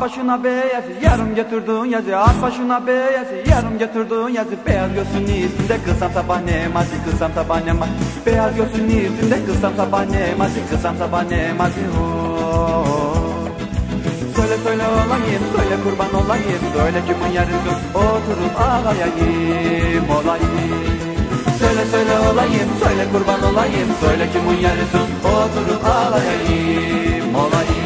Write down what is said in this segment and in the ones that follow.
başına beyaz yarım götürdün yazı. At başına beyaz yarım götürdün yazı. Beyaz gözün üstünde kılsam sabah nemazı Kılsam sabah nemazı Beyaz gözün üstünde kılsam sabah nemazı Kılsam sabah nemazı Söyle söyle olayım söyle kurban olayım. Söyle kimin yarısı oturup ağlayayım olayım. Söyle söyle olayım söyle kurban olayım. Söyle kimin yarısı oturup ağlayayım olayım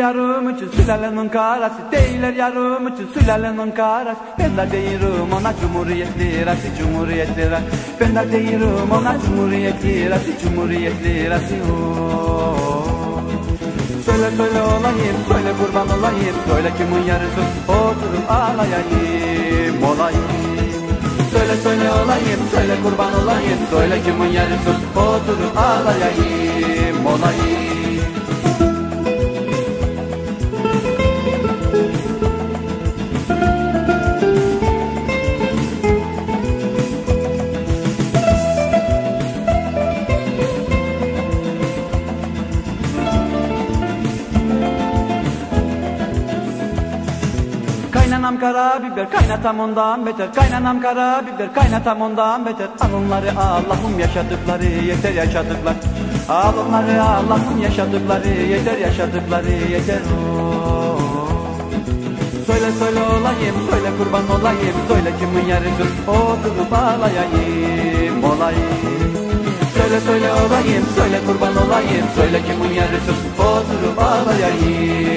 yarım için sülalenin karası. Değiller yarım için sülalenin karası. Ben de değilim ona cumhuriyet lirası Cumhuriyet lirası. Ben de değilim ona cumhuriyet lirası Cumhuriyet lirası oh. Söyle söyle olayım Söyle kurban olayım Söyle kimin yarısı Oturup ağlayayım olayım. Söyle söyle olayım Söyle kurban olayım Söyle kimin yarısı Oturup ağlayayım olayım Kaynanam karabiber kaynatam ondan beter. Kaynanam karabiber kaynatam ondan beter. Al Allah'ım yaşadıkları yeter yaşadıklar. Al Allah'ım yaşadıkları yeter yaşadıkları yeter. Oh. Söyle söyle olayım söyle kurban olayım Söyle kimin yarısı. Oturup ağlayayım olayım. Söyle söyle olayım söyle kurban olayım Söyle kimin yarısı. Oturup ağlayayım